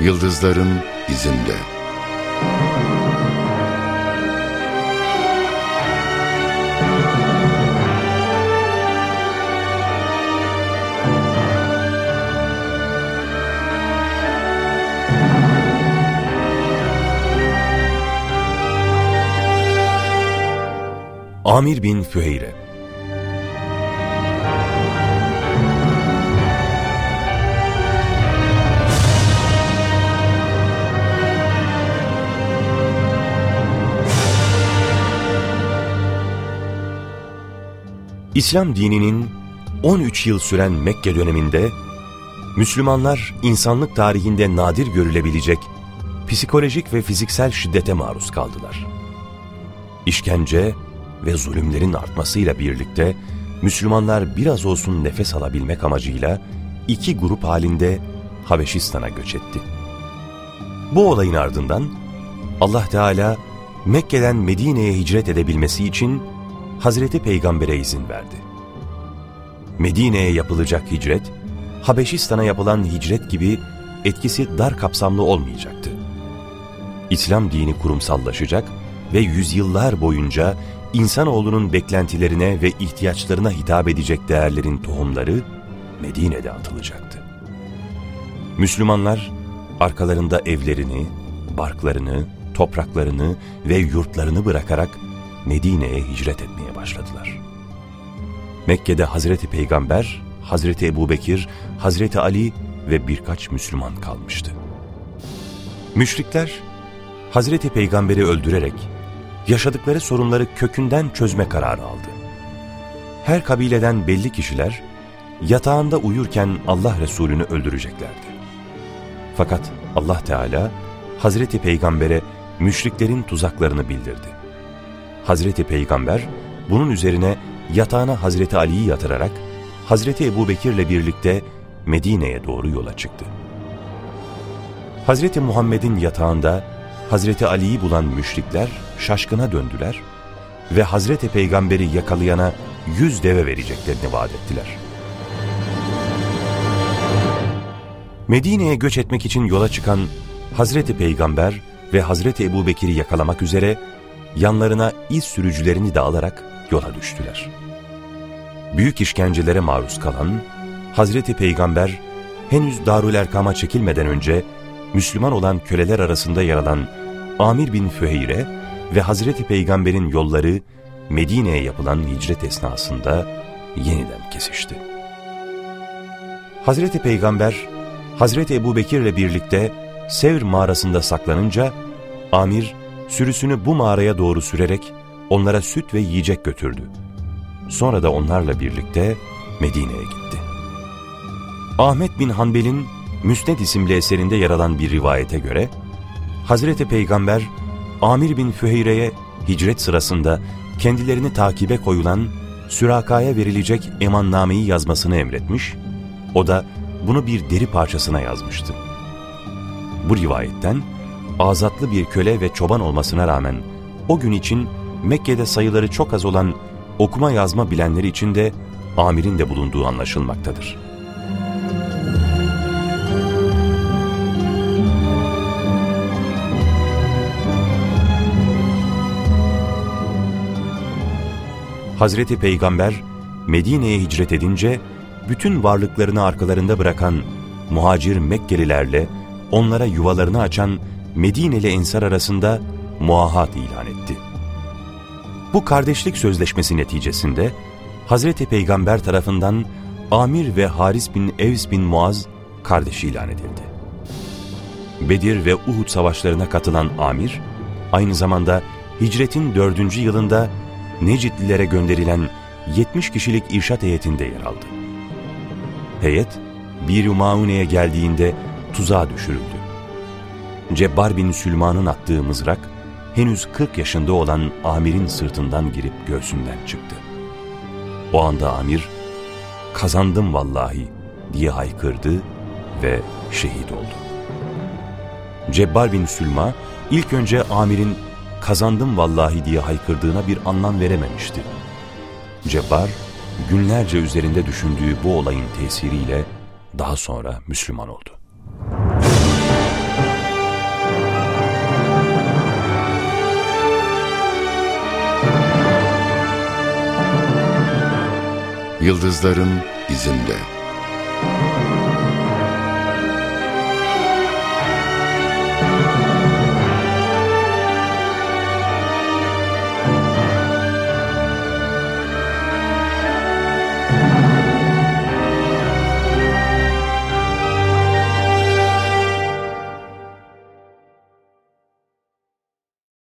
Yıldızların izinde. Amir bin Füheyre İslam dininin 13 yıl süren Mekke döneminde Müslümanlar insanlık tarihinde nadir görülebilecek psikolojik ve fiziksel şiddete maruz kaldılar. İşkence ve zulümlerin artmasıyla birlikte Müslümanlar biraz olsun nefes alabilmek amacıyla iki grup halinde Habeşistan'a göç etti. Bu olayın ardından Allah Teala Mekke'den Medine'ye hicret edebilmesi için Hazreti Peygamber'e izin verdi. Medine'ye yapılacak hicret, Habeşistan'a yapılan hicret gibi etkisi dar kapsamlı olmayacaktı. İslam dini kurumsallaşacak ve yüzyıllar boyunca insanoğlunun beklentilerine ve ihtiyaçlarına hitap edecek değerlerin tohumları Medine'de atılacaktı. Müslümanlar arkalarında evlerini, barklarını, topraklarını ve yurtlarını bırakarak Medine'ye hicret etmeye başladılar. Mekke'de Hazreti Peygamber, Hazreti Ebubekir, Hazreti Ali ve birkaç Müslüman kalmıştı. Müşrikler, Hazreti Peygamber'i öldürerek yaşadıkları sorunları kökünden çözme kararı aldı. Her kabileden belli kişiler yatağında uyurken Allah Resulü'nü öldüreceklerdi. Fakat Allah Teala Hazreti Peygamber'e müşriklerin tuzaklarını bildirdi. Hazreti Peygamber bunun üzerine yatağına Hazreti Ali'yi yatırarak Hazreti Ebu Bekir'le birlikte Medine'ye doğru yola çıktı. Hazreti Muhammed'in yatağında Hazreti Ali'yi bulan müşrikler şaşkına döndüler ve Hazreti Peygamber'i yakalayana yüz deve vereceklerini vaat ettiler. Medine'ye göç etmek için yola çıkan Hazreti Peygamber ve Hazreti Ebu Bekir'i yakalamak üzere yanlarına iz sürücülerini de alarak yola düştüler. Büyük işkencelere maruz kalan Hazreti Peygamber henüz Darül Erkam'a çekilmeden önce Müslüman olan köleler arasında yer alan Amir bin Füheyre ve Hazreti Peygamber'in yolları Medine'ye yapılan hicret esnasında yeniden kesişti. Hazreti Peygamber, Hazreti Ebu Bekir'le birlikte Sevr mağarasında saklanınca, Amir sürüsünü bu mağaraya doğru sürerek onlara süt ve yiyecek götürdü. Sonra da onlarla birlikte Medine'ye gitti. Ahmet bin Hanbel'in Müsned isimli eserinde yer alan bir rivayete göre, Hazreti Peygamber, Amir bin Füheyre'ye hicret sırasında kendilerini takibe koyulan Süraka'ya verilecek emannameyi yazmasını emretmiş, o da bunu bir deri parçasına yazmıştı. Bu rivayetten, azatlı bir köle ve çoban olmasına rağmen o gün için Mekke'de sayıları çok az olan okuma yazma bilenleri için de amirin de bulunduğu anlaşılmaktadır. Hazreti Peygamber Medine'ye hicret edince bütün varlıklarını arkalarında bırakan muhacir Mekkelilerle onlara yuvalarını açan Medineli Ensar arasında muahat ilan etti. Bu kardeşlik sözleşmesi neticesinde Hazreti Peygamber tarafından Amir ve Haris bin Evs bin Muaz kardeş ilan edildi. Bedir ve Uhud savaşlarına katılan Amir, aynı zamanda hicretin dördüncü yılında Necidlilere gönderilen 70 kişilik irşat heyetinde yer aldı. Heyet, Bir Maune'ye geldiğinde tuzağa düşürüldü. Cebbar bin Sülman'ın attığı mızrak, henüz 40 yaşında olan amirin sırtından girip göğsünden çıktı. O anda amir, kazandım vallahi diye haykırdı ve şehit oldu. Cebbar bin Sülma, ilk önce amirin kazandım vallahi diye haykırdığına bir anlam verememişti. Cebbar, günlerce üzerinde düşündüğü bu olayın tesiriyle daha sonra Müslüman oldu. Yıldızların izinde.